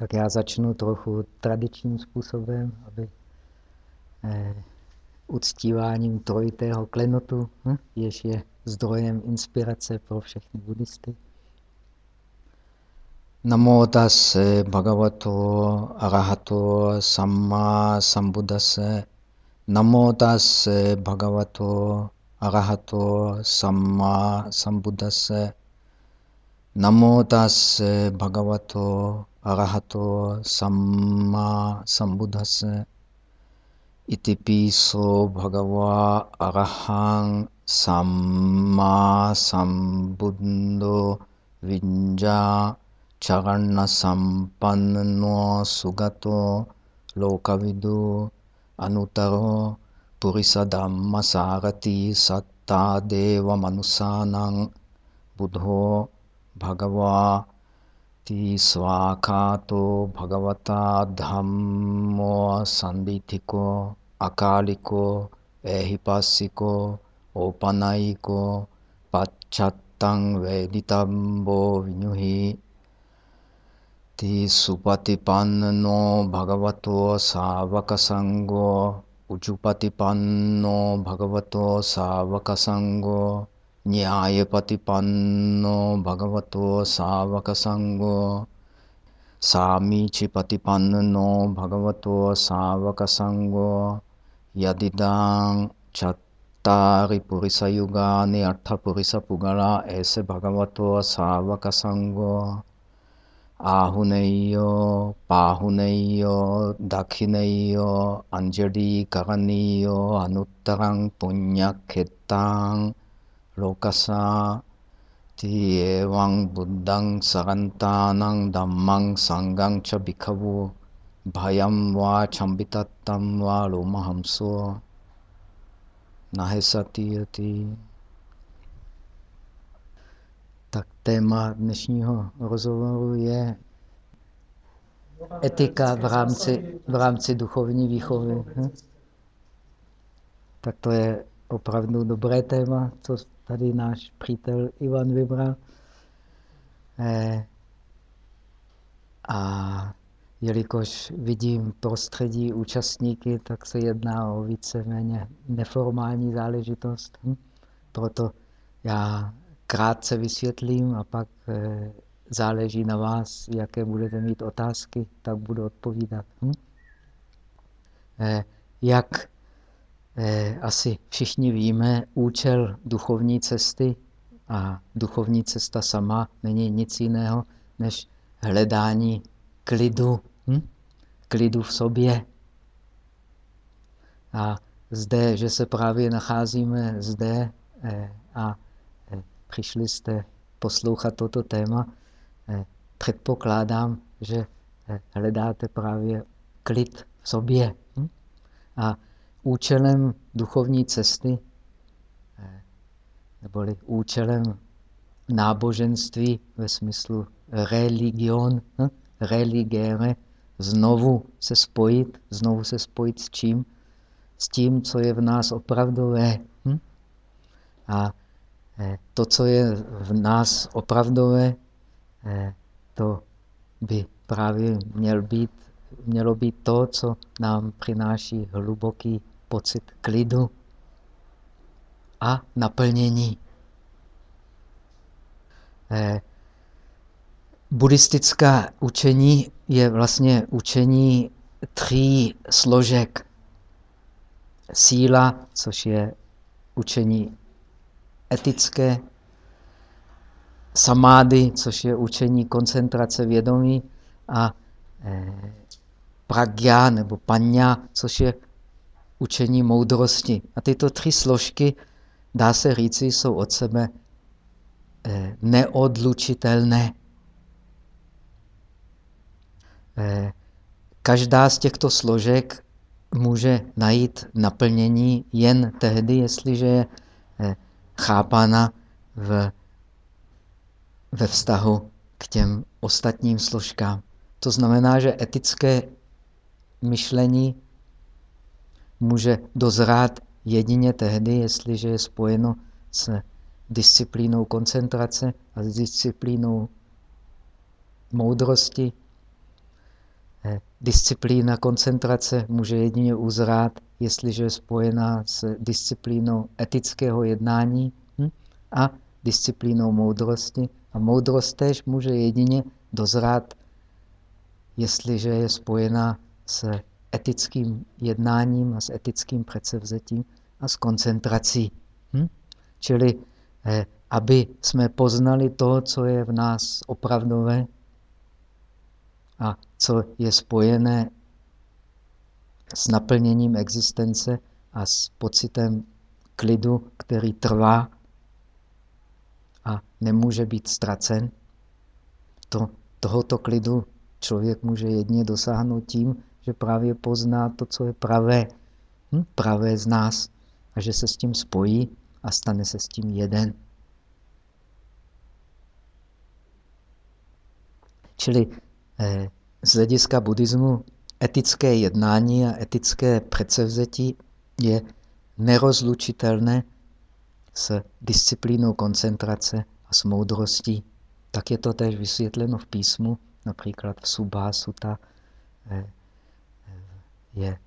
Tak já začnu trochu tradičním způsobem, aby eh, uctíváním trojitého klenotu, hm, jež je zdrojem inspirace pro všechny buddhisty. Namo tase bhagavato arahato samma sambuddhase. Namo tase bhagavato arahato samma sambuddhase. Namo tase bhagavato අරහතෝ සම්මා සම්බුද්දස්ස ඉතිපිසෝ භගවා අරහං සම්මා සම්බුද්දෝ විඤ්ජා චරණ සම්පන්නෝ සුගතෝ ලෝකවිදෝ අනුතරෝ පුරිස ධම්ම සාරති සත්තා දේව මනුසානං බුද්ධෝ භගවා ඉති ස්වාකාතෝ භගවතා ධම්මෝ සම්දිතිකෝ අකාලිකෝ එහිපස්සිකෝ ඕපනයිකෝ පච්චත්තං වේදිතම්බෝ විනුහි ති සුපතිපන්නනෝ භගවතෝ ශාවක සංඝෝ උජුපතිපන්නෝ භගවතෝ ශාවක සංඝෝ न्यायपतिपन्नो भगवतो संगो सामीचिपतिपन्नो भगवतो सावकसङ्गो। यदिदां चत्तारि पुरुषयुगानि अट्ठपुरुषपुगला ऐसे भगवतो सावकसङ्गो। आहुनेयो, पाहुनेयो, दक्षिणेयो अञ्जडीकरणीयो अनुत्तरं पुण्यक्षित्तां Lokasa Ti Evang Buddhang Sarantanang Dhammang Sangang Cha Bhikhavu Bhayam Va Chambitattam Va Lomahamso Nahesatiyati. Tak téma dnešního rozhovoru je etika v rámci, v rámci duchovní výchovy. Hm? Tak to je opravdu dobré téma, co tady náš přítel Ivan vybral. Eh, a jelikož vidím prostředí účastníky, tak se jedná o víceméně neformální záležitost. Hm? Proto já krátce vysvětlím a pak eh, záleží na vás, jaké budete mít otázky, tak budu odpovídat. Hm? Eh, jak asi všichni víme, účel duchovní cesty a duchovní cesta sama není nic jiného, než hledání klidu Hm? Klidu v sobě. A zde, že se právě nacházíme zde eh, a eh, přišli jste poslouchat toto téma, eh, předpokládám, že hledáte právě klid v sobě. Hm? A účelem duchovní cesty, neboli účelem náboženství ve smyslu religion, hm? religere, znovu se spojit, znovu se spojit s čím? S tím, co je v nás opravdové. Hm? A eh, to, co je v nás opravdové, eh, to by právě měl být, mělo být to, co nám přináší hluboký pocit klidu a naplnění. Eh, buddhistická učení je vlastně učení tří složek. Síla, což je učení etické, samády, což je učení koncentrace vědomí a eh, pragya nebo panya, což je učení moudrosti. A tyto tři složky, dá se říci, jsou od sebe eh, neodlučitelné. Eh, každá z těchto složek může najít naplnění jen tehdy, jestliže je eh, chápána v, ve vztahu k těm ostatním složkám. To znamená, že etické myšlení může dozrát jedině tehdy, jestliže je spojeno s disciplínou koncentrace a s disciplínou moudrosti eh, disciplína koncentrace může jedině uzrát, jestliže je spojená s disciplínou etického jednání hm? a disciplínou moudrosti. A moudrost tež může jedině dozrát, jestliže je spojená s etickým jednáním a s etickým předsevzetím a s koncentrací. Hm? Čili, eh, aby jsme poznali to, co je v nás opravdové a co je spojené s naplněním existence a s pocitem klidu, který trvá a nemůže být ztracen. To, tohoto klidu člověk může jedně dosáhnout tím, že právě pozná to, co je pravé, hm? pravé z nás a že se s tím spojí a stane se s tím jeden. Čili eh, z hlediska buddhismu etické jednání a etické předsevzetí je nerozlučitelné s disciplínou koncentrace a s moudrostí. Tak je to též vysvětleno v písmu, například v Subha Sutta eh, je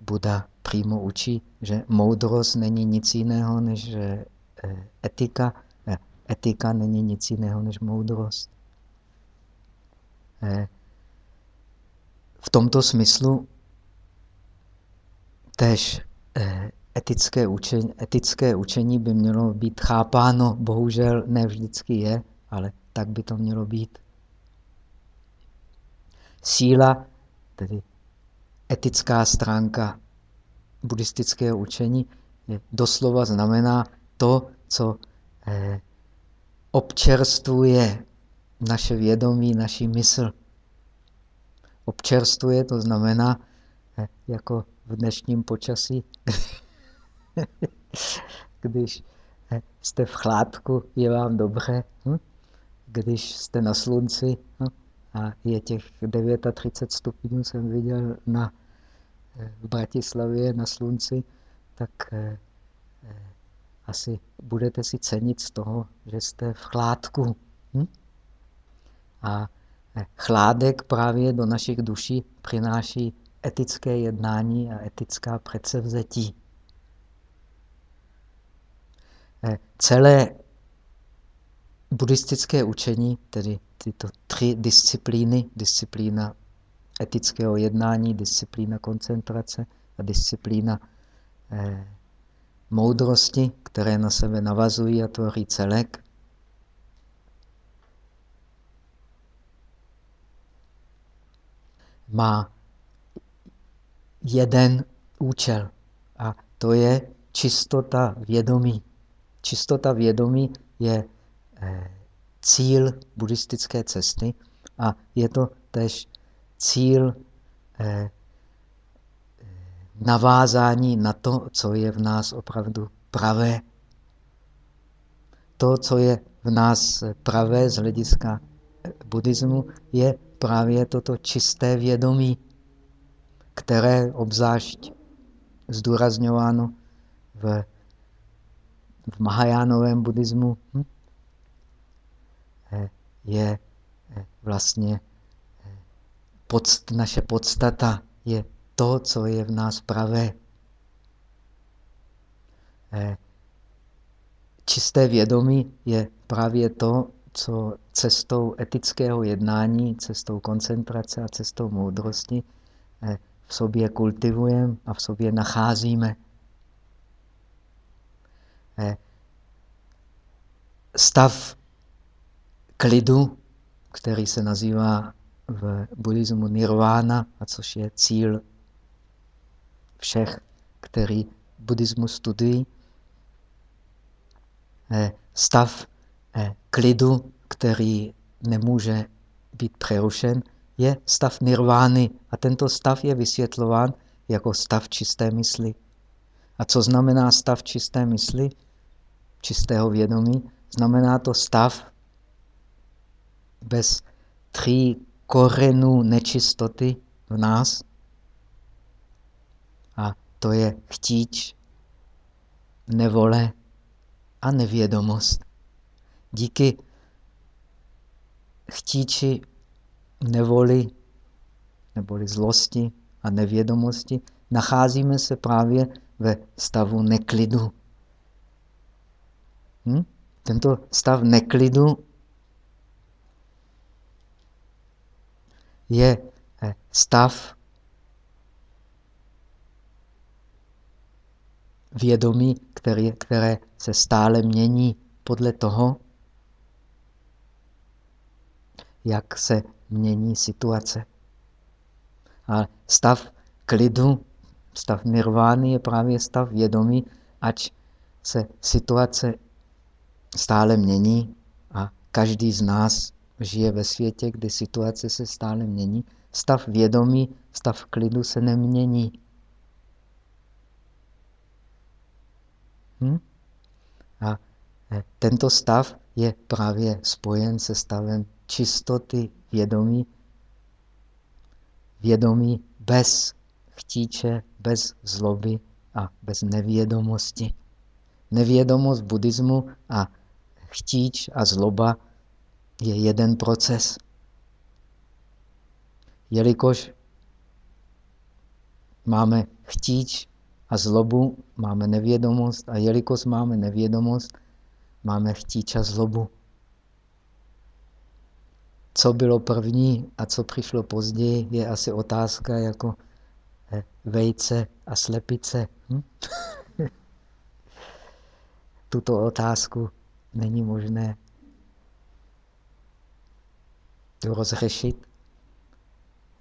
Buda přímo učí, že moudrost není nic jiného než eh, etika. Etika není nic jiného než moudrost. Eh, v tomto smyslu tež eh, etické učení, etické učení by mělo být chápáno, bohužel ne vždycky je, ale tak by to mělo být. Síla, tedy etická stránka buddhistického učení, doslova znamená to, co eh, občerstvuje naše vědomí, naši mysl. Občerstvuje, to znamená, eh, jako v dnešním počasí, když eh, jste v chládku, je vám dobře. Hm? Když jste na slunci hm? A je těch 39 stupňů, jsem viděl na, eh, v Bratislavě na slunci, tak eh, asi budete si cenit z toho, že jste v chládku. Hm? A chládek právě do našich duší přináší etické jednání a etická předsevzetí. Eh, celé buddhistické učení, tedy tyto tři disciplíny, disciplína etického jednání, disciplína koncentrace a disciplína eh, moudrosti, které na sebe navazují a tvoří celek, má jeden účel a to je čistota vědomí. Čistota vědomí je cíl buddhistické cesty a je to tež cíl eh, navázání na to, co je v nás opravdu pravé. To, co je v nás pravé z hlediska buddhismu, je právě toto čisté vědomí, které obzášť zdůrazňováno v v Mahajánovém buddhismu hm, eh, je eh, vlastně eh, podst, naše podstata je to, co je v nás pravé. Čisté vědomí je právě to, co cestou etického jednání, cestou koncentrace a cestou moudrosti v sobě kultivujeme a v sobě nacházíme. Eh, stav klidu, který se nazývá v buddhismu nirvana, a což je cíl všech, který buddhismus studují. Stav klidu, který nemůže být přerušen, je stav nirvány. A tento stav je vysvětlován jako stav čisté mysli. A co znamená stav čisté mysli? čistého vědomí, znamená to stav bez tří korenů nečistoty v nás. A to je chtíč, nevole a nevědomost. Díky chtíči, nevoli neboli zlosti a nevědomosti, nacházíme se právě ve stavu neklidu. Hm? Tento stav neklidu je eh, stav vědomí, který, které se stále mění podle toho, jak se mění situace. A stav klidu, stav nirvány je právě stav vědomí, ať se situace stále mění a každý z nás žije ve světě, kdy situace se stále mění. Stav vědomí, stav klidu se nemění. Hm? A eh, tento stav je právě spojen se stavem čistoty vědomí, vědomí bez chtíče, bez zloby a bez nevědomosti. Nevědomost buddhismu a chtíč a zloba je jeden proces. Jelikož máme chtíč a zlobu, máme nevědomost a jelikož máme nevědomost, máme chtíč a zlobu. Co bylo první a co přišlo později, je asi otázka jako eh, vejce a slepice. Hm? Tuto otázku není možné rozřešit,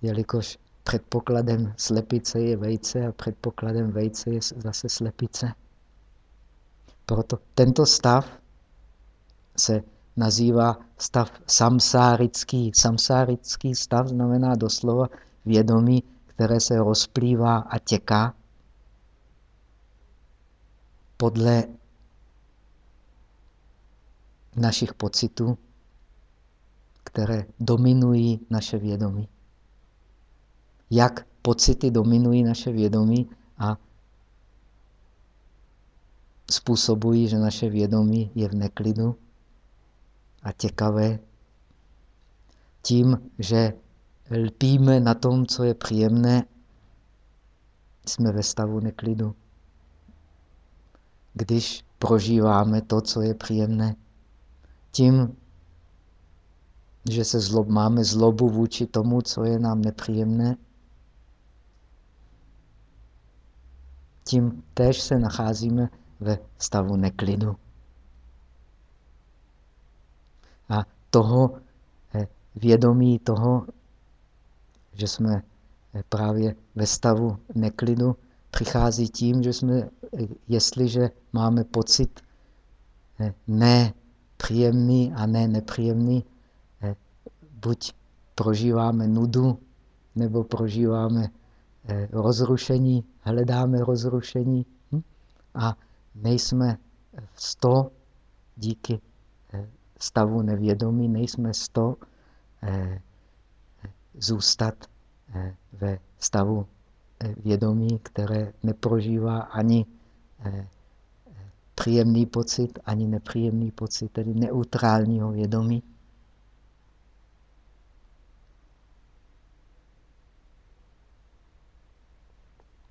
jelikož předpokladem slepice je vejce a předpokladem vejce je zase slepice. Proto tento stav se nazývá stav samsárický. Samsárický stav znamená doslova vědomí, které se rozplývá a těká podle našich pocitů, které dominují naše vědomí. Jak pocity dominují naše vědomí a způsobují, že naše vědomí je v neklidu a těkavé, tím, že lpíme na tom, co je příjemné, jsme ve stavu neklidu. Když prožíváme to, co je příjemné, tím, že se zlob, máme zlobu vůči tomu, co je nám nepříjemné, tím též se nacházíme ve stavu neklidu. A toho eh, vědomí toho, že jsme eh, právě ve stavu neklidu, přichází tím, že jsme, eh, jestliže máme pocit ne příjemný a ne nepříjemný, buď prožíváme nudu, nebo prožíváme rozrušení, hledáme rozrušení hm? a nejsme sto díky stavu nevědomí, nejsme sto eh, zůstat eh, ve stavu eh, vědomí, které neprožívá ani eh, příjemný pocit, ani nepříjemný pocit, tedy neutrálního vědomí.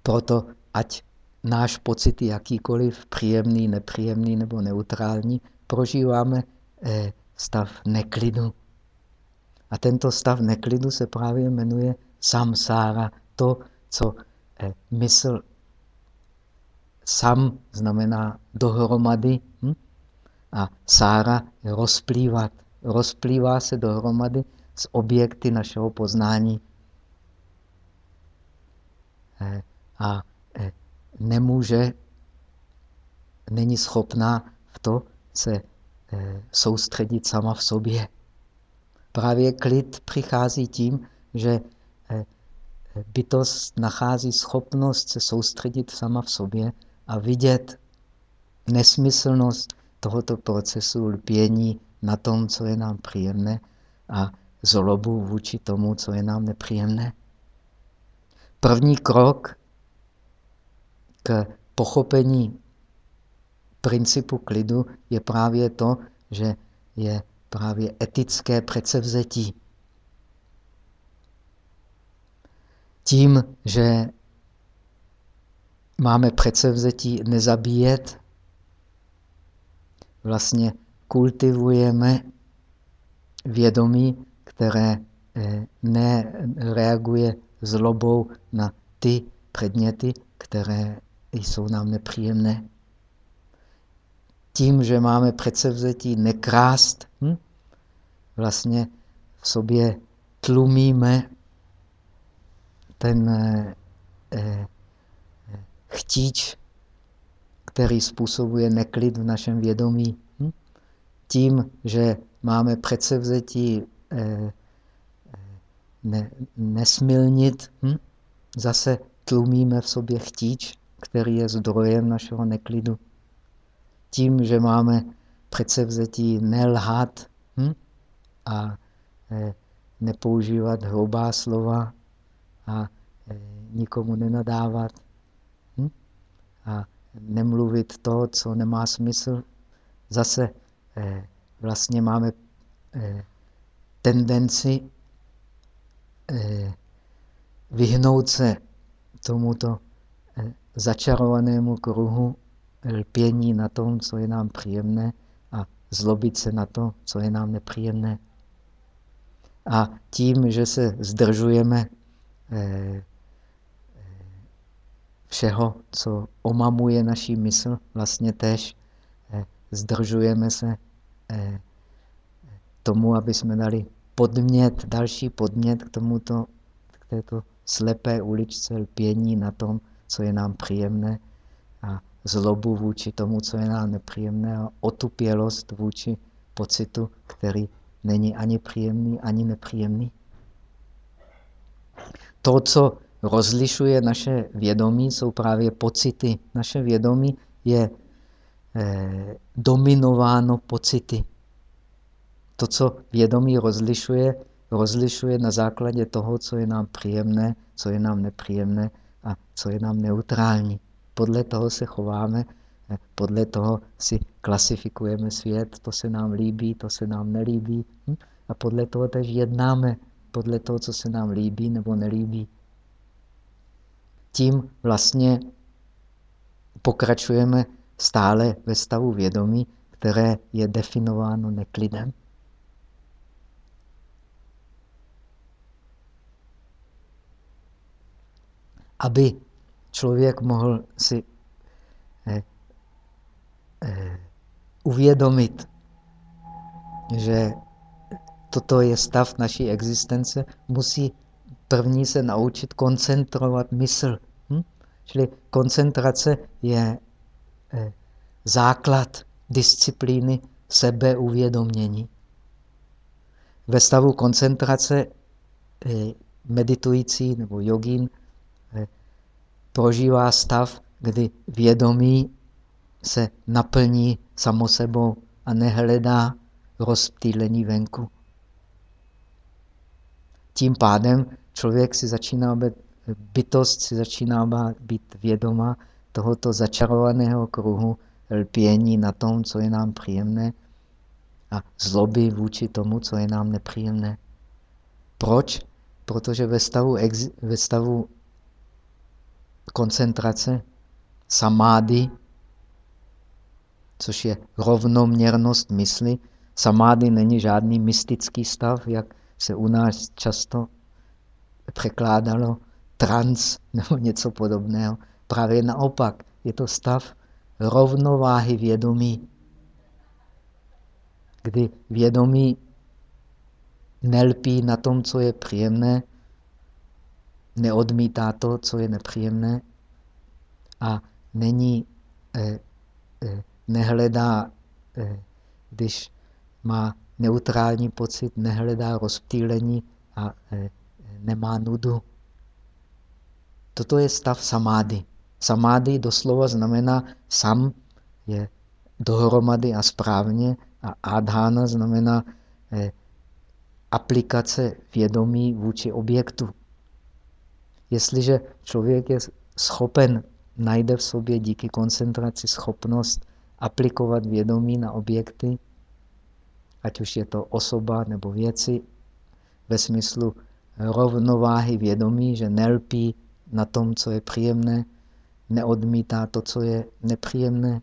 Proto, ať náš pocit jakýkoliv, příjemný, nepříjemný nebo neutrální, prožíváme Eh, stav neklidu. A tento stav neklidu se právě jmenuje samsára, to, co eh, mysl sam znamená dohromady hm? a sára je rozplývat. Rozplývá se dohromady s objekty našeho poznání. A nemůže, není schopná v to se Eh, soustředit sama v sobě. Právě klid přichází tím, že eh, bytost nachází schopnost se soustředit sama v sobě a vidět nesmyslnost tohoto procesu lpění na tom, co je nám příjemné a zlobu vůči tomu, co je nám nepříjemné. První krok k pochopení principu klidu je právě to, že je právě etické předsevzetí. tím, že máme předsevzetí nezabíjet, vlastně kultivujeme vědomí, které eh, nereaguje zlobou na ty předměty, které jsou nám nepříjemné. Tím, že máme předsevzetí nekrást, hm? vlastně v sobě tlumíme ten eh, eh, chtíč, který způsobuje neklid v našem vědomí. Hm? Tím, že máme předsevzetí eh, ne, nesmilnit, hm? zase tlumíme v sobě chtíč, který je zdrojem našeho neklidu. Tím, že máme předsevzetí nelhat hm? a eh, nepoužívat hrubá slova a eh, nikomu nenadávat hm? a nemluvit to, co nemá smysl. Zase eh, vlastně máme eh, tendenci eh, vyhnout se tomuto začarovanému kruhu lpění na tom, co je nám příjemné a zlobit se na to, co je nám nepříjemné. A tím, že se zdržujeme eh, všeho, co omamuje naší mysl, vlastně tež eh, zdržujeme se eh, tomu, aby jsme dali podmět, další podmět k tomuto, k této slepé uličce lpění na tom, co je nám příjemné a zlobu vůči tomu, co je nám nepříjemné a otupělost vůči pocitu, který není ani příjemný, ani nepříjemný. To, co rozlišuje naše vědomí, jsou právě pocity. Naše vědomí je eh, dominováno pocity. To, co vědomí rozlišuje, rozlišuje na základě toho, co je nám příjemné, co je nám nepříjemné a co je nám neutrální. Podle toho se chováme, eh, podle toho si klasifikujeme svět, to se nám líbí, to se nám nelíbí. Hm? A podle toho tež jednáme, podle toho, co se nám líbí nebo nelíbí tím vlastně pokračujeme stále ve stavu vědomí, které je definováno neklidem. Aby člověk mohl si eh, eh, uvědomit, že toto je stav naší existence, musí první se naučit koncentrovat mysl. Hm? Čili koncentrace je eh, základ disciplíny sebeuvědomění. Ve stavu koncentrace eh, meditující nebo jogín prožívá stav, kdy vědomí se naplní samo sebou a nehledá rozptýlení venku. Tím pádem člověk si začíná být, bytost si začíná být vědoma tohoto začarovaného kruhu lpění na tom, co je nám příjemné a zloby vůči tomu, co je nám nepříjemné. Proč? Protože ve stavu, ve stavu koncentrace, samády, což je rovnoměrnost mysli, samády není žádný mystický stav, jak se u nás často překládalo trans nebo něco podobného. Právě naopak, je to stav rovnováhy vědomí, kdy vědomí nelpí na tom, co je příjemné, neodmítá to, co je nepříjemné a není, eh, eh, nehledá, eh, když má neutrální pocit, nehledá rozptýlení a eh, nemá nudu. Toto je stav samády. Samády doslova znamená sam je dohromady a správně a adhána znamená eh, aplikace vědomí vůči objektu. Jestliže člověk je schopen, najde v sobě díky koncentraci schopnost aplikovat vědomí na objekty, ať už je to osoba nebo věci, ve smyslu rovnováhy vědomí, že nelpí na tom, co je příjemné, neodmítá to, co je nepříjemné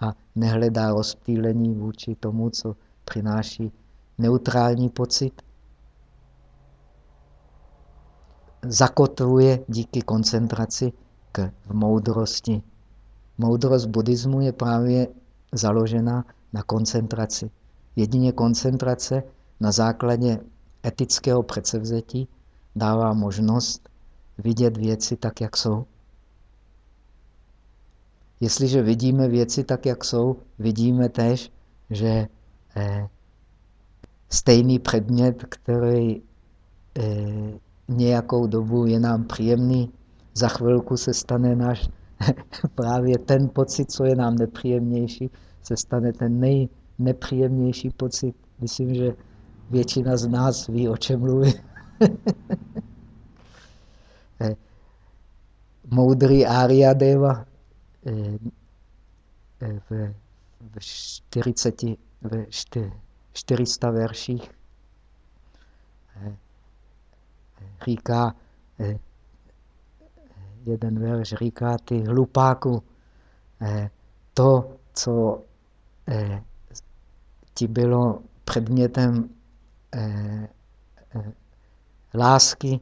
a nehledá rozptýlení vůči tomu, co přináší neutrální pocit. Zakotvuje díky koncentraci k moudrosti. Moudrost buddhismu je právě založena na koncentraci. Jedině koncentrace na základě etického předsevzetí dává možnost vidět věci tak, jak jsou. Jestliže vidíme věci tak, jak jsou, vidíme tež, že eh, stejný předmět, který eh, nějakou dobu je nám příjemný, za chvilku se stane náš právě ten pocit, co je nám nepříjemnější, se stane ten nejnepříjemnější pocit. Myslím, že většina z nás ví, o čem mluví. Eh, moudrý Deva eh, eh, v, v 40, v 400 verších říká, jeden verš říká, ty hlupáku, to, co ti bylo předmětem lásky,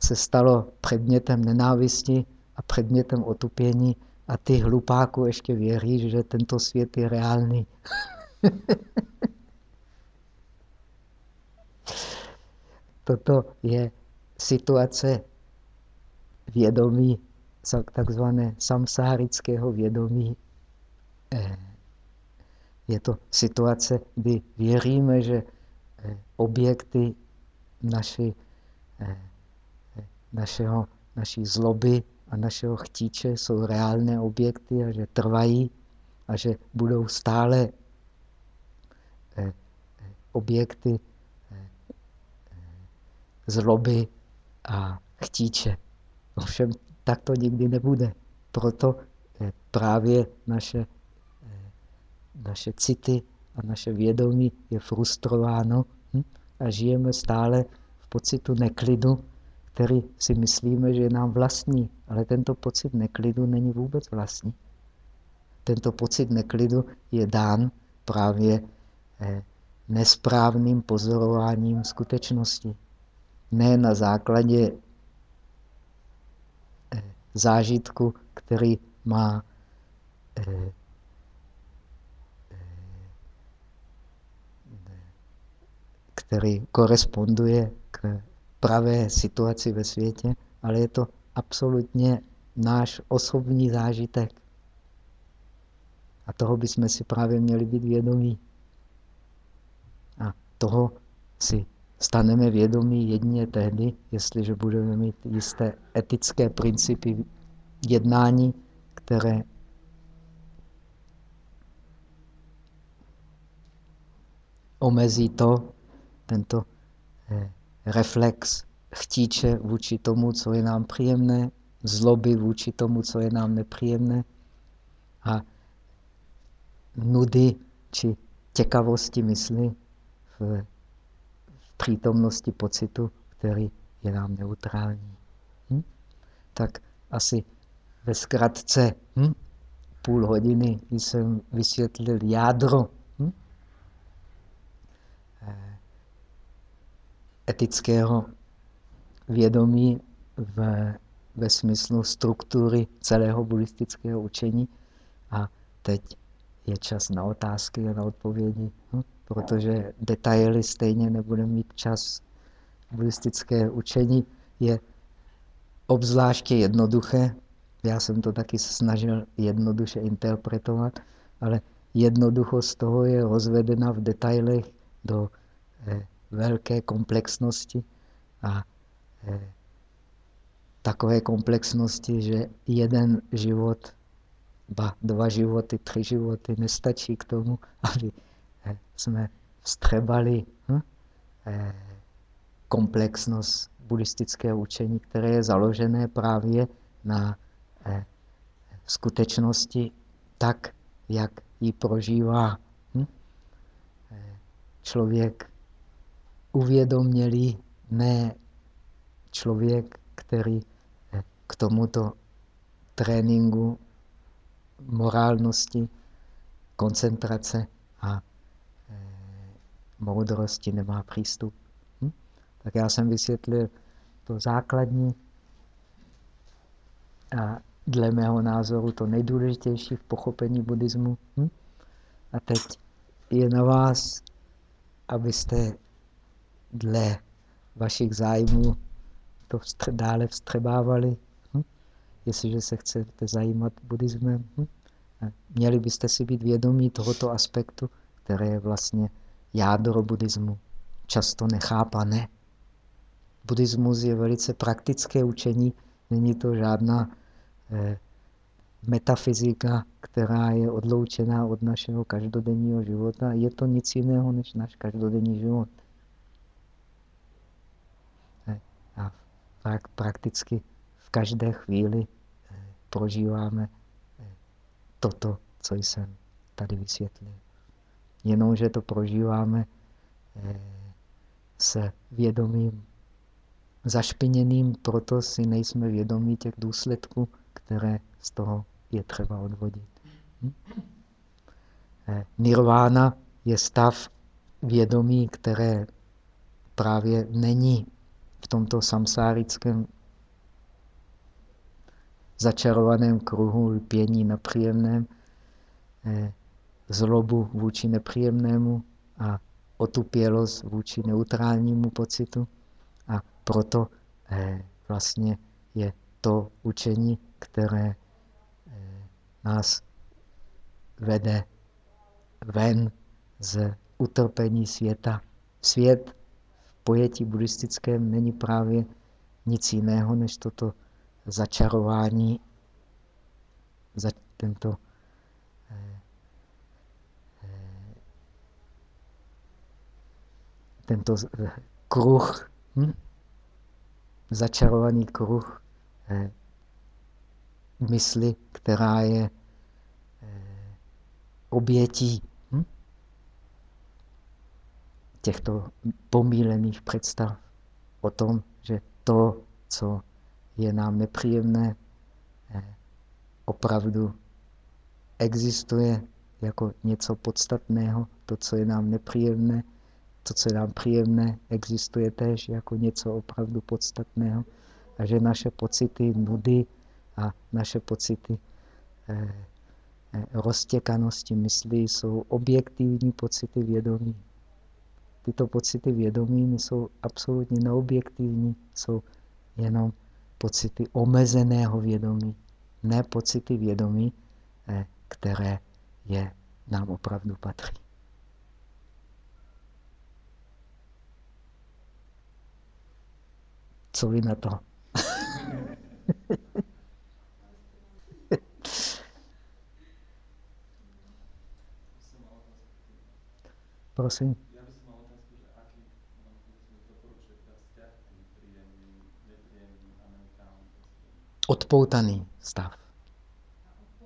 se stalo předmětem nenávisti a předmětem otupění a ty hlupáku ještě věří, že tento svět je reálný. Toto je situace vědomí, takzvané samsárického vědomí. Eh, je to situace, kdy věříme, že eh, objekty naši eh, našeho, naší zloby a našeho chtíče jsou reálné objekty a že trvají a že budou stále objekty zloby a chtíče. Ovšem tak to nikdy nebude. Proto právě naše, naše city a naše vědomí je frustrováno hm? a žijeme stále v pocitu neklidu, který si myslíme, že je nám vlastní, ale tento pocit neklidu není vůbec vlastní. Tento pocit neklidu je dán právě eh, nesprávným pozorováním skutečnosti. Ne na základě eh, zážitku, který má eh, který koresponduje k pravé situaci ve světě, ale je to absolutně náš osobní zážitek. A toho bychom si právě měli být vědomí. A toho si staneme vědomí jedině tehdy, jestliže budeme mít jisté etické principy jednání, které omezí to, tento eh, reflex chtíče vůči tomu, co je nám příjemné, zloby vůči tomu, co je nám nepříjemné a nudy či těkavosti mysli v, v přítomnosti pocitu, který je nám neutrální. Hm? Tak asi ve zkratce hm? půl hodiny jsem vysvětlil jádro hm? etického vědomí v, ve smyslu struktury celého buddhistického učení. A teď je čas na otázky a na odpovědi, hm? Protože detaily stejně nebudeme mít čas. Buddhistické učení je obzvláště jednoduché. Já jsem to taky snažil jednoduše interpretovat, ale jednoduchost toho je rozvedena v detailech do eh, velké komplexnosti a eh, takové komplexnosti, že jeden život, ba dva životy, tři životy nestačí k tomu, aby jsme vstřebali hm, eh, komplexnost buddhistického učení, které je založené právě na eh, skutečnosti tak, jak ji prožívá hm? Eh, člověk uvědomělý ne člověk, který k tomuto tréninku morálnosti, koncentrace moudrosti nemá přístup. Hm? Tak já jsem vysvětlil to základní a dle mého názoru to nejdůležitější v pochopení buddhismu. Hm? A teď je na vás, abyste dle vašich zájmů to dále vstřebávali. Hm? Jestliže se chcete zajímat buddhismem, hm? měli byste si být vědomí tohoto aspektu, které je vlastně jádro buddhismu, často nechápané. Buddhismus je velice praktické učení, není to žádná eh, metafyzika, která je odloučená od našeho každodenního života. Je to nic jiného než náš každodenní život. Eh, a prakticky v každé chvíli eh, prožíváme toto, co jsem tady vysvětlil. Jenomže to prožíváme se vědomím zašpiněným, proto si nejsme vědomí těch důsledků, které z toho je třeba odvodit. Hm? Nirvána je stav vědomí, které právě není v tomto samsárickém začarovaném kruhu lpění na příjemném, eh, zlobu vůči nepříjemnému a otupělost vůči neutrálnímu pocitu. A proto eh, vlastně je to učení, které eh, nás vede ven z utrpení světa. Svět pojetí buddhistickém není právě nic jiného, než toto začarování, za tento eh, tento kruh, hm? začarovaný kruh eh, mysli, která je obětí těchto pomílených představ o tom, že to, co je nám nepříjemné, eh, opravdu existuje jako něco podstatného. To, co je nám nepříjemné, to, co je nám příjemné, existuje též jako něco opravdu podstatného. A že naše pocity nudy a naše pocity eh, eh, roztěkanosti mysli jsou objektivní pocity vědomí tyto pocity vědomí jsou absolutně neobjektivní, jsou jenom pocity omezeného vědomí, ne pocity vědomí, eh, které je nám opravdu patří. Co vy na to? Prosím. odpoutaný stav.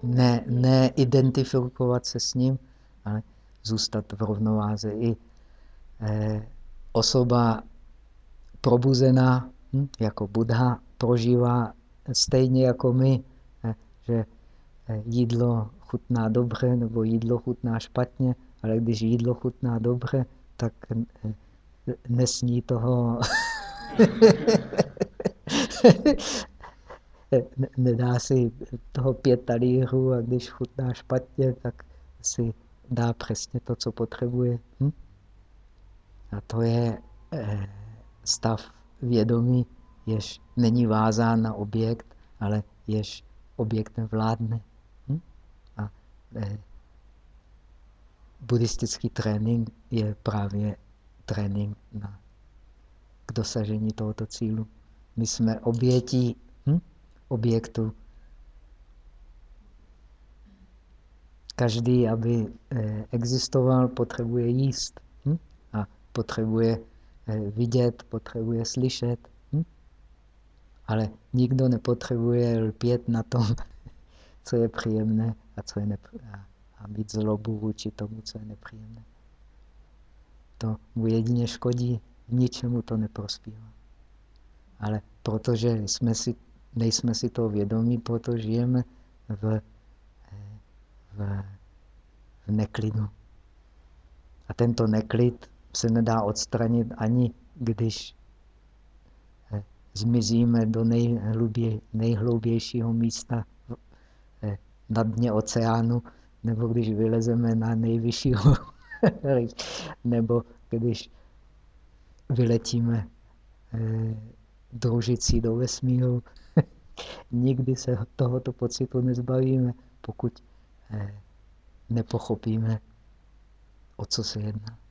Ne, ne identifikovat se s ním, ale zůstat v rovnováze. I eh, osoba probuzená, hm, jako Buddha, prožívá stejně jako my, eh, že eh, jídlo chutná dobře nebo jídlo chutná špatně, ale když jídlo chutná dobře, tak eh, nesní toho nedá si toho pět talířů a když chutná špatně, tak si dá přesně to, co potřebuje. Hm? A to je stav vědomí, jež není vázán na objekt, ale jež objektem vládne. Hm? A eh, buddhistický trénink je právě trénink na, k dosažení tohoto cílu. My jsme obětí hm? objektu. Každý, aby eh, existoval, potřebuje jíst hm? a potřebuje vidět, potřebuje slyšet. Hm? Ale nikdo nepotřebuje lpět na tom, co je příjemné a co je. A mít zlobu vůči tomu, co je nepříjemné. To mu jedině škodí, ničemu to neprospívá. Ale protože jsme si, nejsme si toho vědomí, proto žijeme v, v, v neklidu. A tento neklid se nedá odstranit ani když eh, zmizíme do nejhlubě, nejhloubějšího místa eh, na dně oceánu, nebo když vylezeme na nejvyššího, nebo když vyletíme eh, družicí do vesmíru. Nikdy se tohoto pocitu nezbavíme, pokud nepochopíme, o co se jedná.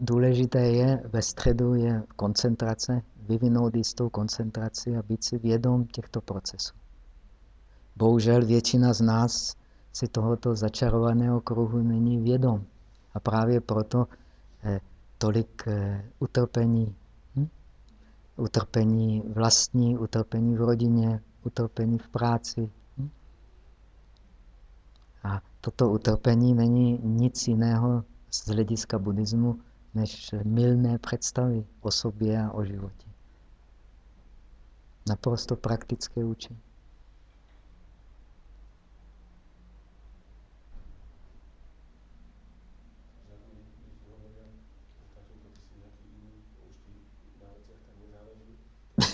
Důležité je, ve středu je koncentrace, vyvinout jistou koncentraci a být si vědom těchto procesů. Bohužel většina z nás si tohoto začarovaného kruhu není vědom. A právě proto eh, tolik eh, utrpení. Hm? Utrpení vlastní, utrpení v rodině, utrpení v práci. Hm? A toto utrpení není nic jiného z hlediska buddhismu než milné představy o sobě a o životě. Naprosto praktické učení.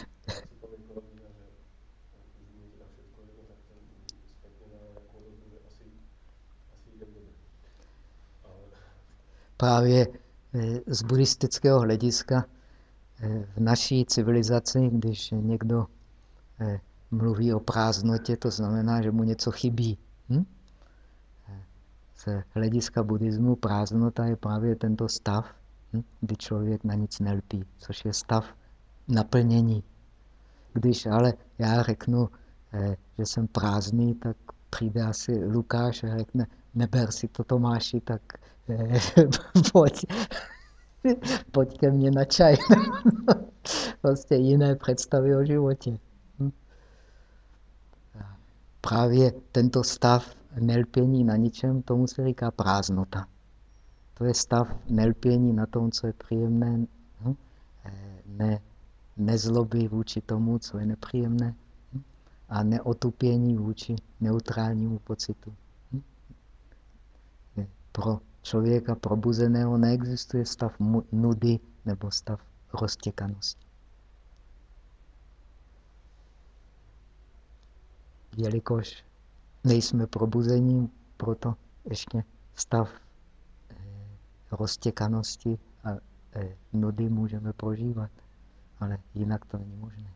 právě z buddhistického hlediska eh, v naší civilizaci, když někdo eh, mluví o prázdnotě, to znamená, že mu něco chybí. Hm? Z hlediska buddhismu prázdnota je právě tento stav, hm? kdy člověk na nic nelpí, což je stav naplnění. Když ale já řeknu, že jsem prázdný, tak přijde asi Lukáš a řekne, neber si to Tomáši, tak eh, pojď, pojď ke mně na čaj. prostě jiné představy o životě. Hm? Právě tento stav nelpění na ničem, tomu se říká prázdnota. To je stav nelpění na tom, co je příjemné, hm? Eh, ne, nezloby vůči tomu, co je nepříjemné hm? a neotupění vůči neutrálnímu pocitu pro člověka probuzeného neexistuje stav nudy nebo stav roztěkanosti. Jelikož nejsme probuzení, proto ještě stav eh, roztěkanosti a eh, nudy můžeme prožívat, ale jinak to není možné.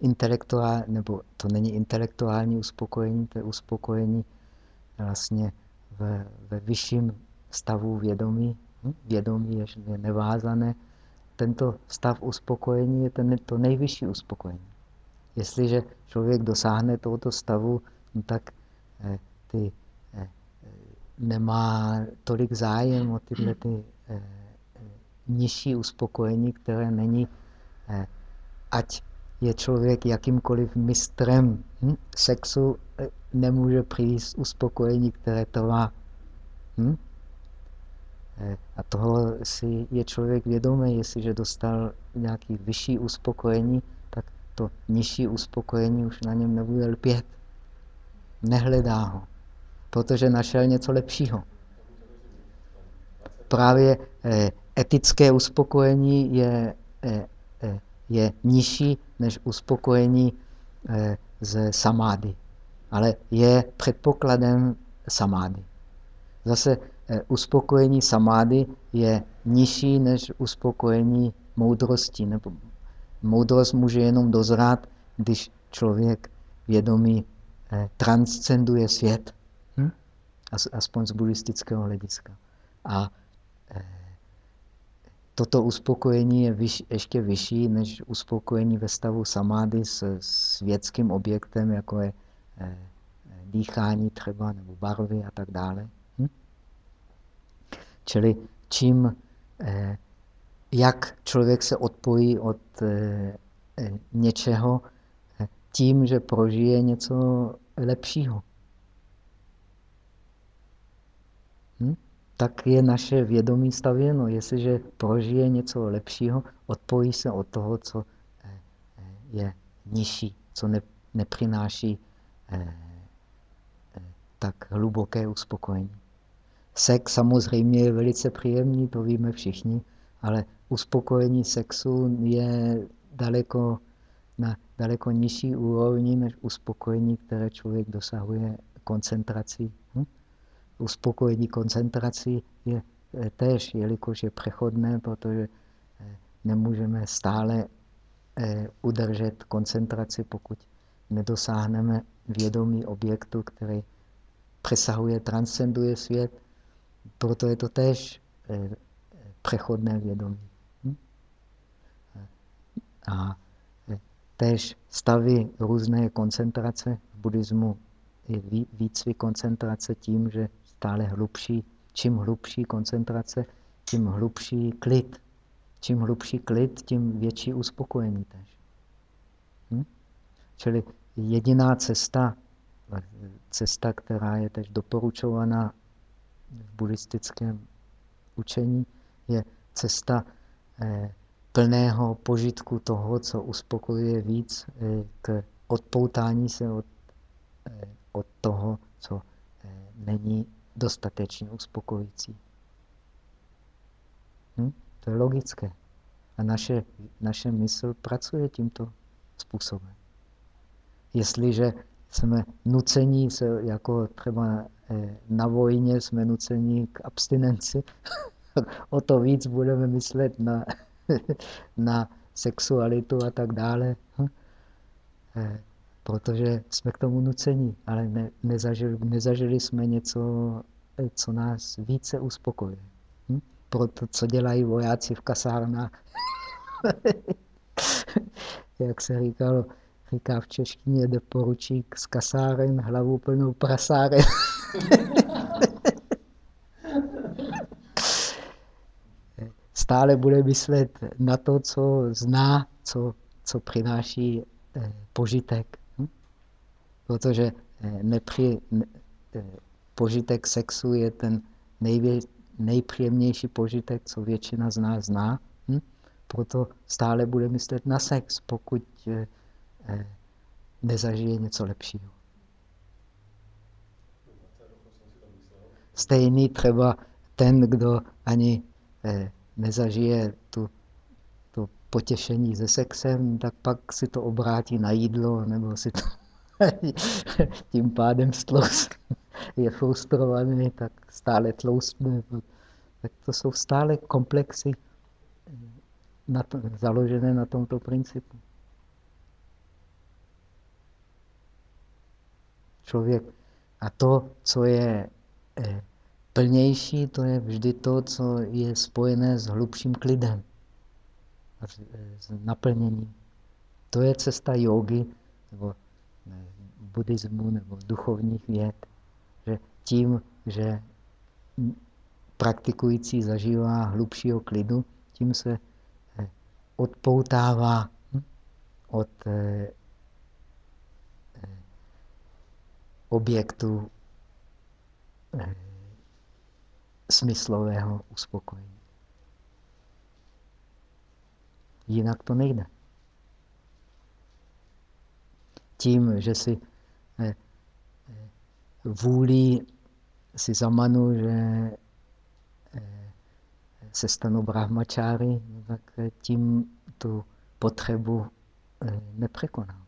intelektuál, nebo to není intelektuální uspokojení, to je uspokojení vlastně ve, ve vyšším stavu vědomí. Hm? Vědomí je nevázané. Tento stav uspokojení je ten, to nejvyšší uspokojení. Jestliže člověk dosáhne tohoto stavu, no tak eh, ty, eh, nemá tolik zájem o tyhle ty eh, nižší uspokojení, které není eh, ať je člověk jakýmkoliv mistrem hm, sexu, eh, nemůže přijít uspokojení, které trvá. Hm? A toho si je člověk vědomý, jestliže dostal nějaký vyšší uspokojení, tak to nižší uspokojení už na něm nebude lpět. Nehledá ho, protože našel něco lepšího. Právě eh, etické uspokojení je, eh, eh, je nižší než uspokojení ze samády, ale je předpokladem samády. Zase uspokojení samády je nižší než uspokojení moudrosti. Nebo moudrost může jenom dozrát, když člověk vědomí transcenduje svět. Hm? Aspoň z buddhistického hlediska. A toto uspokojení je vyš, ještě vyšší než uspokojení ve stavu samády s světským objektem, jako je eh, dýchání třeba, nebo barvy a tak dále. Hm? Čili čím, eh, jak člověk se odpojí od eh, něčeho, tím, že prožije něco lepšího. Hm? Tak je naše vědomí stavěno. Jestliže prožije něco lepšího, odpojí se od toho, co eh, eh, je nižší, co ne, nepřináší eh, tak hluboké uspokojení. Sex samozřejmě je velice příjemný, to víme všichni, ale uspokojení sexu je daleko na daleko nižší úrovni než uspokojení, které člověk dosahuje koncentrací. Uspokojení koncentrací je eh, též, jelikož je přechodné, protože eh, nemůžeme stále eh, udržet koncentraci, pokud nedosáhneme vědomí objektu, který přesahuje, transcenduje svět. Proto je to též přechodné vědomí. Hm? A též stavy různé koncentrace v buddhismu je výcvik koncentrace tím, že stále hlubší. Čím hlubší koncentrace, tím hlubší klid. Čím hlubší klid, tím větší uspokojení tež. Hm? Čili jediná cesta, cesta, která je tež doporučovaná v buddhistickém učení, je cesta eh, plného požitku toho, co uspokojuje víc eh, k odpoutání se od, eh, od toho, co eh, není dostatečně uspokojící. Hm? To je logické. A naše, naše mysl pracuje tímto způsobem. Jestliže jsme nucení, se, jako třeba eh, na vojně jsme nuceni k abstinenci, o to víc budeme myslet na, na sexualitu a tak dále. Hm? Eh, protože jsme k tomu nuceni, ale ne, nezažili, nezažili jsme něco, co nás více uspokojuje. Hm? Proto, co dělají vojáci v kasárnách, jak se říkalo, říká v češtině, jde poručík z kasáren, hlavu plnou prasáren. Stále bude myslet na to, co zná, co, co přináší eh, požitek protože eh, nepři, ne, eh, požitek sexu je ten nejvě, nejpříjemnější požitek, co většina z nás zná. Hm? Proto stále bude myslet na sex, pokud eh, eh, nezažije něco lepšího. Stejný třeba ten, kdo ani eh, nezažije tu, potěšení se sexem, tak pak si to obrátí na jídlo, nebo si to tím pádem stloust je frustrovaný, tak stále tloustne. Tak to jsou stále komplexy na to, založené na tomto principu. Člověk a to, co je eh, plnější, to je vždy to, co je spojené s hlubším klidem, s naplněním. To je cesta jogy, nebo buddhismu nebo duchovních věd, že tím, že praktikující zažívá hlubšího klidu, tím se eh, odpoutává hm, od eh, eh, objektu smyslového uspokojení. Jinak to nejde. Tím, že si vůlí si zamanu, že se stanu brahmačáry, no tak tím tu potřebu eh, nepřekonám.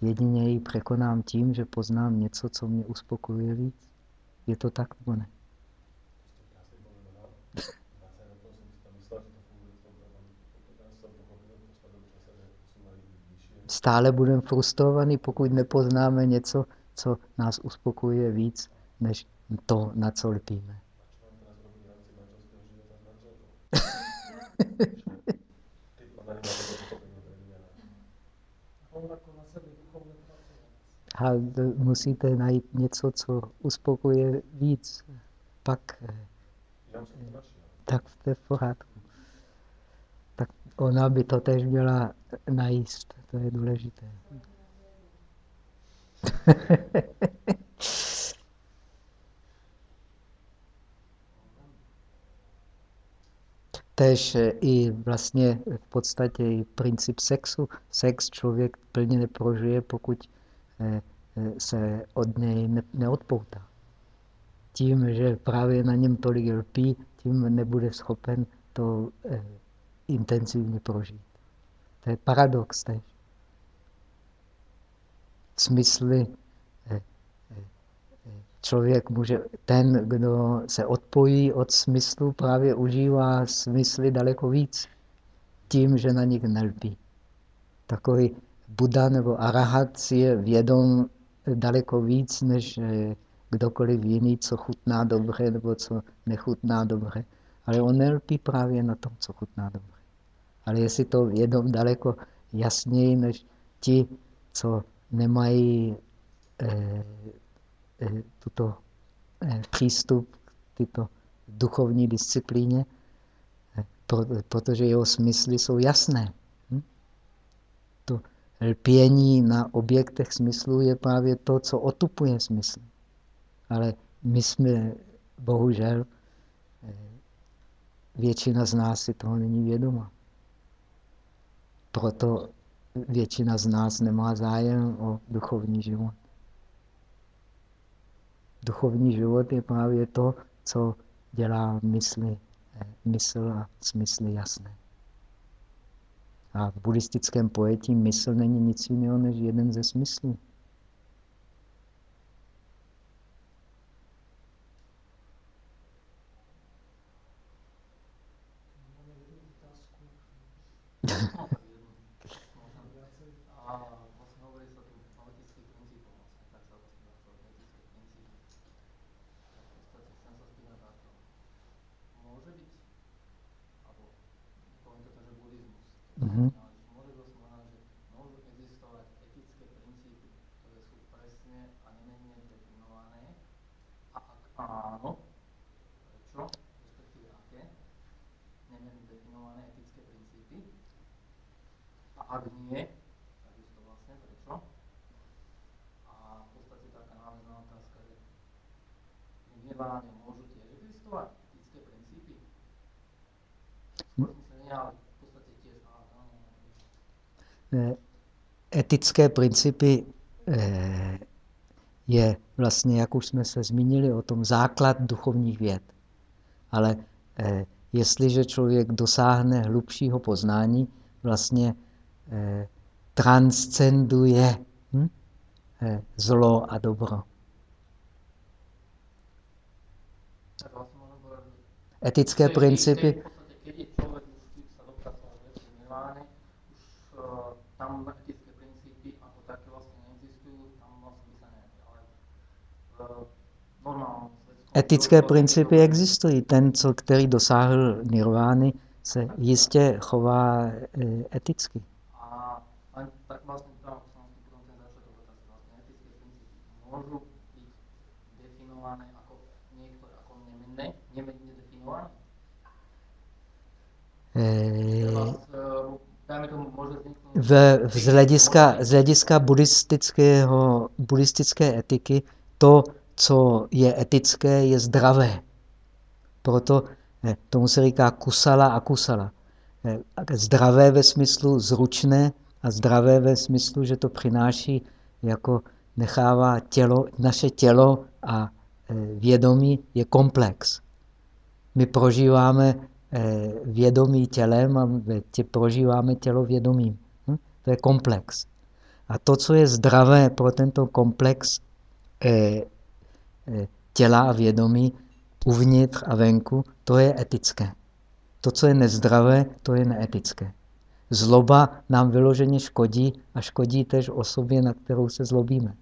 Jedině ji překonám tím, že poznám něco, co mě uspokojuje víc. Je to tak, nebo ne? Stále budeme frustrovaní, pokud nepoznáme něco, co nás uspokojuje víc, než to, na co lpíme. A musíte najít něco, co uspokuje víc. Pak tak to je v pořádku. Tak ona by to tež měla najíst. To je důležité. Tež eh, i vlastně v podstatě i princip sexu. Sex člověk plně neprožije, pokud eh, eh, se od něj neodpoutá. Tím, že právě na něm tolik lpí, tím nebude schopen to intenzivně prožít. To je paradox tež. Smysly člověk může, ten, kdo se odpojí od smyslu, právě užívá smysly daleko víc, tím, že na nich nelpí. Takový Buddha nebo Arahat si je vědom daleko víc, než eh, kdokoliv jiný, co chutná dobře nebo co nechutná dobře. Ale on nelpí právě na tom, co chutná dobře. Ale je si to vědom daleko jasněji, než ti, co nemají eh, Eh, tuto eh, přístup k tyto duchovní disciplíně, eh, protože jeho smysly jsou jasné. Hm? To lpění na objektech smyslu je právě to, co otupuje smysl. Ale my jsme, bohužel, většina z nás si toho není vědoma. Proto většina z nás nemá zájem o duchovní život. Duchovní život je právě to, co dělá mysli, eh, mysl a smysly jasné. A v buddhistickém pojetí mysl není nic jiného než jeden ze smyslů. Etické principy eh, je vlastně, jak už jsme se zmínili, o tom základ duchovních věd. Ale eh, jestliže člověk dosáhne hlubšího poznání, vlastně eh, transcenduje hm, zlo a dobro. Etické principy Etické principy existují. Ten, co, který dosáhl nirvány, se jistě chová e, eticky. A, tak vlastně tam potom ten začátek vlastně etické principy můžou být definované jako některé jako nemenné, nemenně definované. E... v, z, hlediska, z hlediska buddhistického, buddhistické etiky to, co je etické, je zdravé. Proto eh, tomu se říká kusala a kusala. Eh, zdravé ve smyslu zručné a zdravé ve smyslu, že to přináší jako nechává tělo, naše tělo a eh, vědomí je komplex. My prožíváme vědomí tělem a prožíváme tělo vědomím. Hm? To je komplex. A to, co je zdravé pro tento komplex těla a vědomí, uvnitř a venku, to je etické. To, co je nezdravé, to je neetické. Zloba nám vyloženě škodí a škodí tež osobě, na kterou se zlobíme.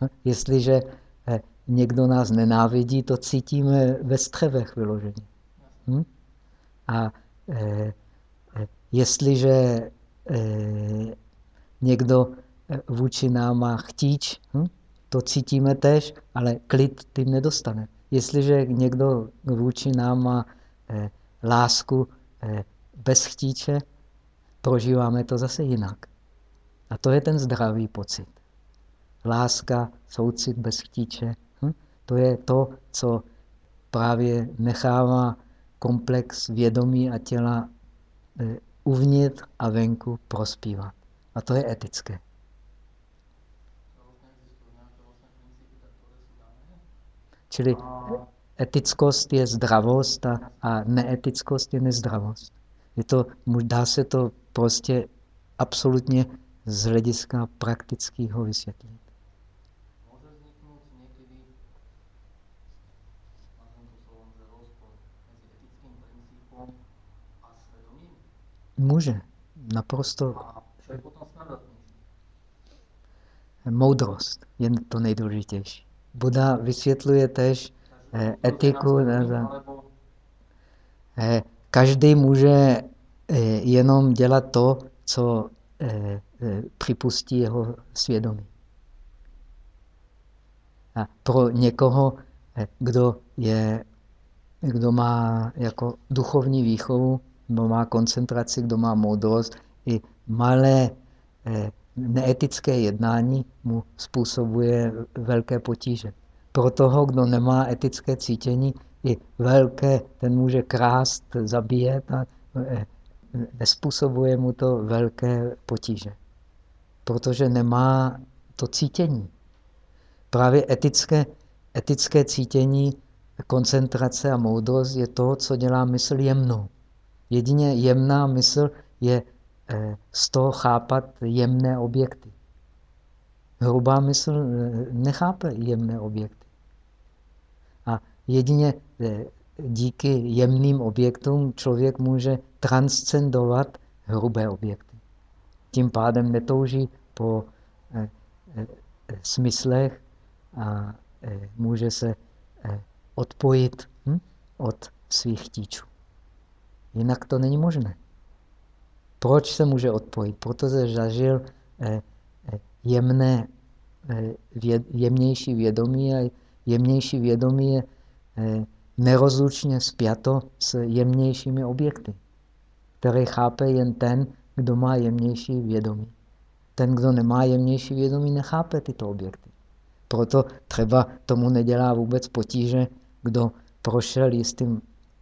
Hm? Jestliže eh, někdo nás nenávidí, to cítíme ve střevech vyloženě. Hm? A eh, eh, jestliže někdo vůči nám má chtíč, hm? to cítíme tež, ale klid tím nedostane. Jestliže někdo vůči nám má eh, lásku eh, bez chtíče, prožíváme to zase jinak. A to je ten zdravý pocit. Láska, soucit bez chtíče, hm? to je to, co právě nechává komplex vědomí a těla eh, uvnitř a venku prospívat. A to je etické. Čili etickost je zdravost a, a neetickost je nezdravost. Je to, dá se to prostě absolutně z hlediska praktického vysvětlit. Může, naprosto. Moudrost je to nejdůležitější. Buda vysvětluje tež eh, etiku. Eh, každý může eh, jenom dělat to, co připustí jeho svědomí. A pro někoho, kdo, je, kdo má jako duchovní výchovu, kdo má koncentraci, kdo má moudrost, i malé neetické jednání mu způsobuje velké potíže. Pro toho, kdo nemá etické cítění, i velké, ten může krást, zabíjet a e, nespůsobuje mu to velké potíže. Protože nemá to cítění. Právě etické, etické cítění, koncentrace a moudrost je to, co dělá mysl jemnou. Jedině jemná mysl je Eh, z toho chápat jemné objekty. Hrubá mysl eh, nechápe jemné objekty. A jedině eh, díky jemným objektům člověk může transcendovat hrubé objekty. Tím pádem netouží po smyslech a může se odpojit hm, od svých chtíčů. Jinak to není možné. Proč se může odpojit? Protože zažil eh, eh, jemné, eh, jemnější vědomí a jemnější vědomí je nerozlučně spjato s jemnějšími objekty, které chápe jen ten, kdo má jemnější vědomí. Ten, kdo nemá jemnější vědomí, nechápe tyto objekty. Proto třeba tomu nedělá vůbec potíže, kdo prošel jistým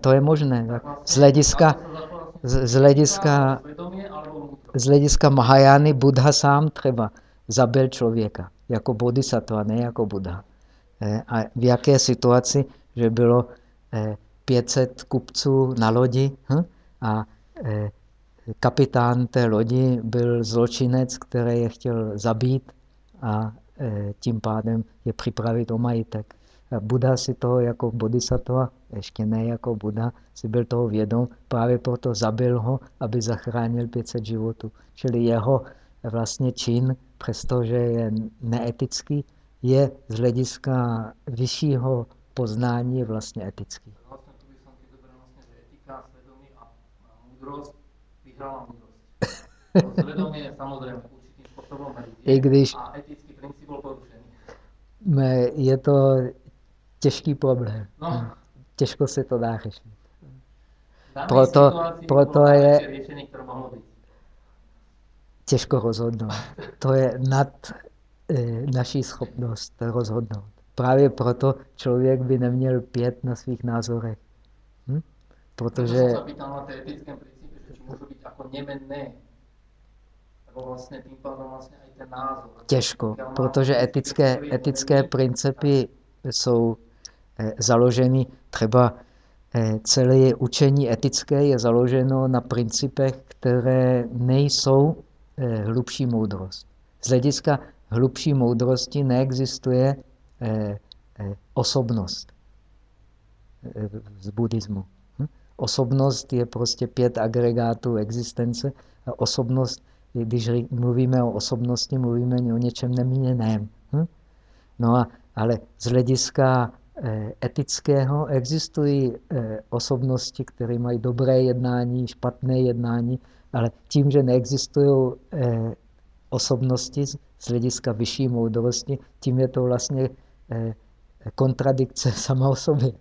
to je možné. Z hlediska, z, z hlediska z hlediska Mahajány Buddha sám třeba zabil člověka jako bodhisattva, ne jako Buddha. Eh, a v jaké situaci, že bylo 500 eh, kupců na lodi hm? a eh, kapitán té lodi byl zločinec, který je chtěl zabít a tím pádem je připravit o majitek. Buddha si toho jako bodhisattva, ještě ne jako Buddha, si byl toho vědom, právě proto zabil ho, aby zachránil 500 životů. Čili jeho vlastně čin, přestože je neetický, je z hlediska vyššího poznání vlastně etický. Vlastne tu som, keď zoberiem vlastne, že etika, svedomie a a múdrosť vyhrala múdrosť. To Svedomie je samozrejme určitým spôsobom I když a etický princíp bol porušený. je to těžký problém. No, Těžko se to dá řešit. Proto- proto je- byť. Těžko rozhodnout. To je nad eh, naší schopnost rozhodnout. Právě proto člověk by neměl pět na svých názorech. Hm? Protože pýtal na etickém princípe, že či môžu byť ako nemenné. Lebo vlastne tým pádom vlastne aj ten názor. těžko, protože etické, etické principy jsou eh, založeny, třeba eh, celé učení etické je založeno na principech, které nejsou eh, hlubší moudrost. Z hlediska hlubší moudrosti neexistuje osobnost z buddhismu. Hm? Osobnost je prostě pět agregátů existence a osobnost, když mluvíme o osobnosti, mluvíme o něčem neměněném. Hm? No a, ale z hlediska etického existují eh, osobnosti, které mají dobré jednání, špatné jednání, ale tím, že neexistují eh, osobnosti z hlediska vyšší moudrosti, tím je to vlastně eh, kontradikce sama o sobě.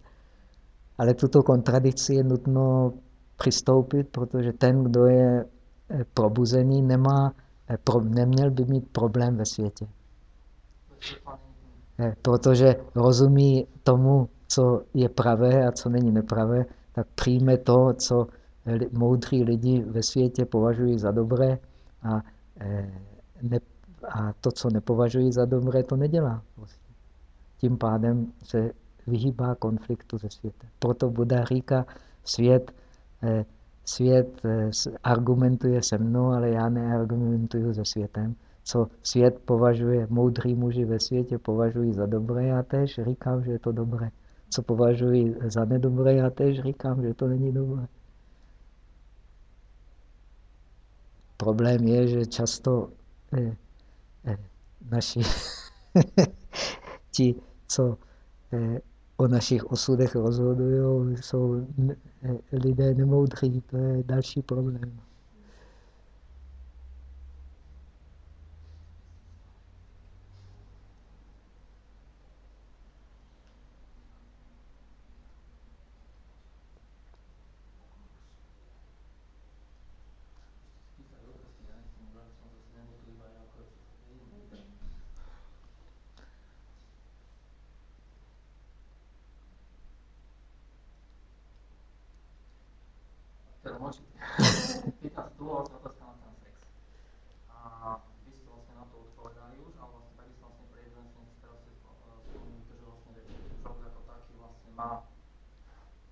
Ale tuto kontradikci je nutno přistoupit, protože ten, kdo je eh, probuzený, nemá, eh, neměl by mít problém ve světě. Eh, Protože rozumí tomu, co je pravé a co není nepravé, tak přijme to, co moudří lidi ve světě považují za dobré a, eh, ne, a to, co nepovažují za dobré, to nedělá. Prostě. Tím pádem se vyhýbá konfliktu se světem. Proto Buddha říká, svět, eh, svět eh, argumentuje se mnou, ale já neargumentuju se světem. Co svět považuje, moudrý muži ve světě považují za dobré, já též říkám, že je to dobré. Co považuji za nedobré, já též říkám, že to není dobré. Problém je, že často eh, eh, naši ti, co eh, o našich osudech rozhodují, jsou eh, lidé nemoudří. To je další problém. Teda môžete. Pýtam sa, tu bola vlastne otázka na ten sex. A vy ste vlastne na to odpovedali už, ale vlastne takisto vlastne prejdeme vlastne teraz si spomínate, že vlastne že človek ako taký vlastne má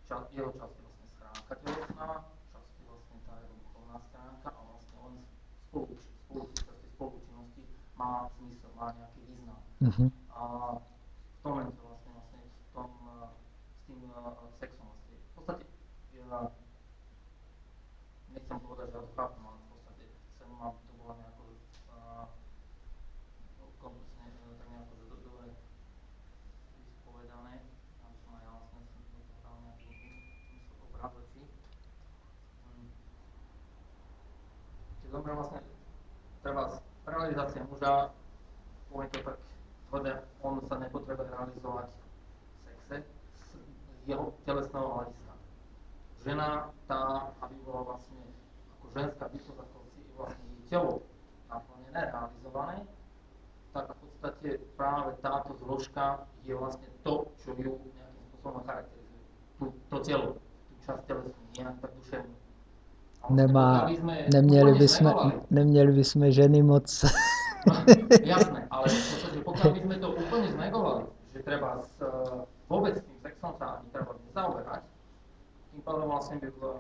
ča, jeho časť je vlastne schránka telesná, časť je vlastne tá jeho duchovná stránka a vlastne on spolu, spolu, spolu, spolučinnosti má zmysel, má nejaký význam. Mhm. A v tom momente vlastne, vlastne v tom, eh, s tým eh, sexom vlastne. V podstate ja nechcem povedať, že ja to chápem, ale v podstate sem ma to bolo nejako uh, komplexne, eh, tak nejako, že do, dobre vyspovedané, aby som aj ja vlastne som do toho dal nejaký mysl obraz veci. Mm. Keď zoberiem vlastne, treba realizácia muža, poviem to tak tvrdé, on sa nepotrebuje realizovať sexe z jeho telesného hľadiska. Žena, tá, aby bola vlastne ako ženská bytosť, ako si vlastne telo naplnené, realizované, tak v podstate práve táto zložka je vlastne to, čo ju nejakým spôsobom charakterizuje. Tu, to telo, tú časť telesnú, nejak tak duševnú. Nemá, neměli bychom, neměli bychom ženy moc. Jasné, ale v podstate pokiaľ by sme to úplne znegovali, že treba s, eh, vôbec s tým sexom sa ani treba nezaoberať, tým pádom vlastne by bolo,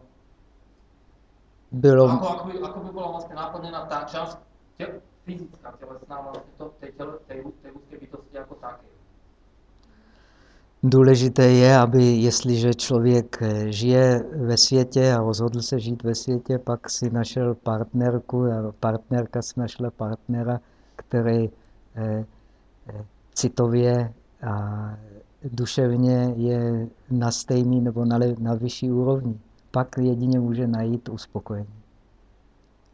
Bylo, ako, ako, by, ako by bola vlastne naplnená tá časť te, fyzická, telesná vlastne to, tej, tej ľudskej bytosti ako také. Důležité je, aby jestliže člověk eh, žije ve světě a rozhodl se žít ve světě, pak si našel partnerku a partnerka si našla partnera, který eh, eh, citově a duševně je na stejný nebo na, na vyšší úrovni. Pak jedině může najít uspokojení.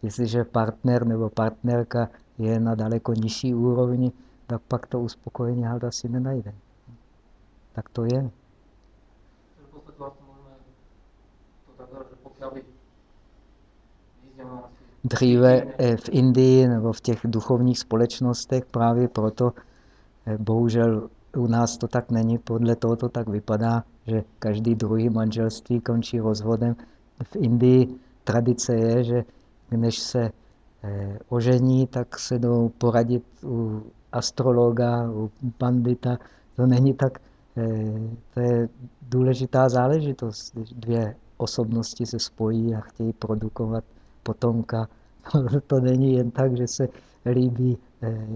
Jestliže partner nebo partnerka je na daleko nižší úrovni, tak pak to uspokojení halt asi nenajde. Tak to je. Dříve eh, v Indii nebo v těch duchovních společnostech právě proto, eh, bohužel u nás to tak není, podle toho to tak vypadá, že každý druhý manželství končí rozvodem. V Indii tradice je, že než se eh, ožení, tak se jdou poradit u astrologa, u pandita. To není tak, to je důležitá záležitost, když dvě osobnosti se spojí a chtějí produkovat potomka. To není jen tak, že se líbí eh,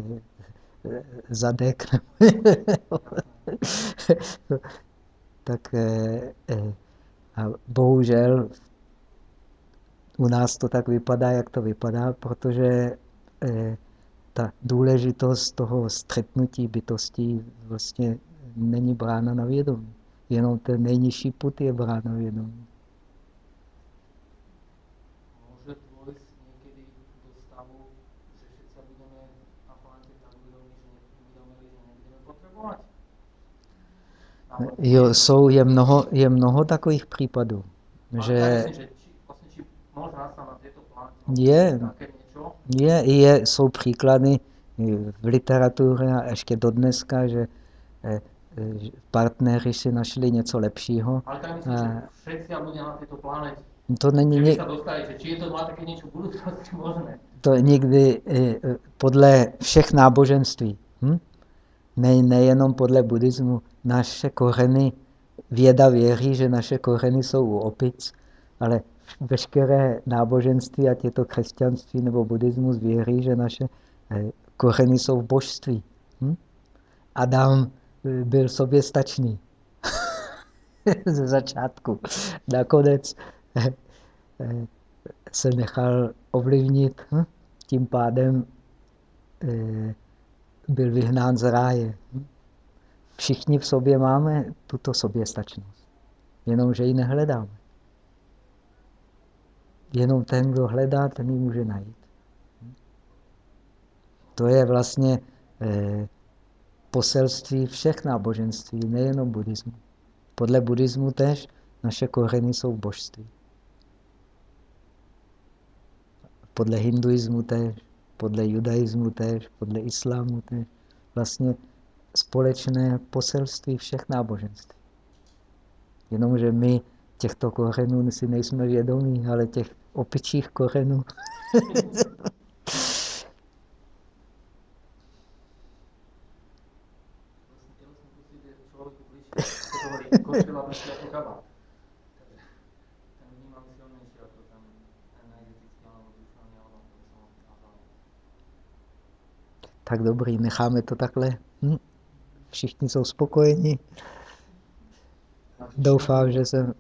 zadek. tak a bohužel u nás to tak vypadá, jak to vypadá, protože eh, ta důležitost toho střetnutí bytostí vlastně není brána na vědomí. Jenom ten nejnižší put je brána na vědomí. Jo, jsou, je mnoho, je mnoho takových případů. že, je, je, je, jsou příklady v literatuře a ještě do dneska, že eh, partneři si našli něco lepšího. Ale tak myslím, že ľudia na této planete. To není... Je to nikdy eh, podle všech náboženství, hm? ne, nejenom podle buddhismu, naše kořeny, věda věří, že naše kořeny jsou u opic, ale veškeré náboženství, ať je to křesťanství nebo buddhismus, věří, že naše eh, kořeny jsou v božství. Hm? Adam eh, byl sobě stačný ze začátku. Nakonec eh, se nechal ovlivnit, hm? tím pádem byl vyhnán z ráje. Všichni v sobě máme tuto soběstačnost, jenomže ji nehledáme. Jenom ten, kdo hledá, ten ji může najít. To je vlastně eh, poselství všech náboženství, nejenom buddhismu. Podle buddhismu tež naše kořeny jsou božství. Podle hinduismu tež, podle judaismu tež, podle islámu tež. Vlastně společné poselství všech náboženství. Jenomže my těchto kořenů si nejsme vědomí, ale těch opičích kořenů. tak dobrý, necháme to takhle. Hm? Všichni jsou spokojeni. Doufám, že jsem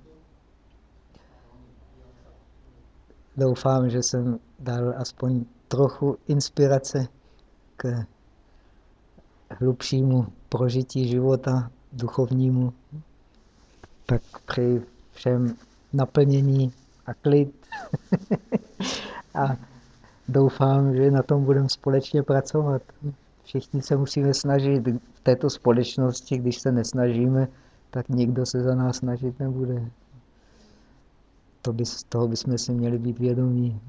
Doufám, že jsem dal aspoň trochu inspirace k hlubšímu prožití života duchovnímu. Tak přeji všem naplnění a klid. a doufám, že na tom budeme společně pracovat. Všichni se musíme snažit v této společnosti, když se nesnažíme, tak nikdo se za nás snažit nebude. To by, z toho bychom si měli být vědomí.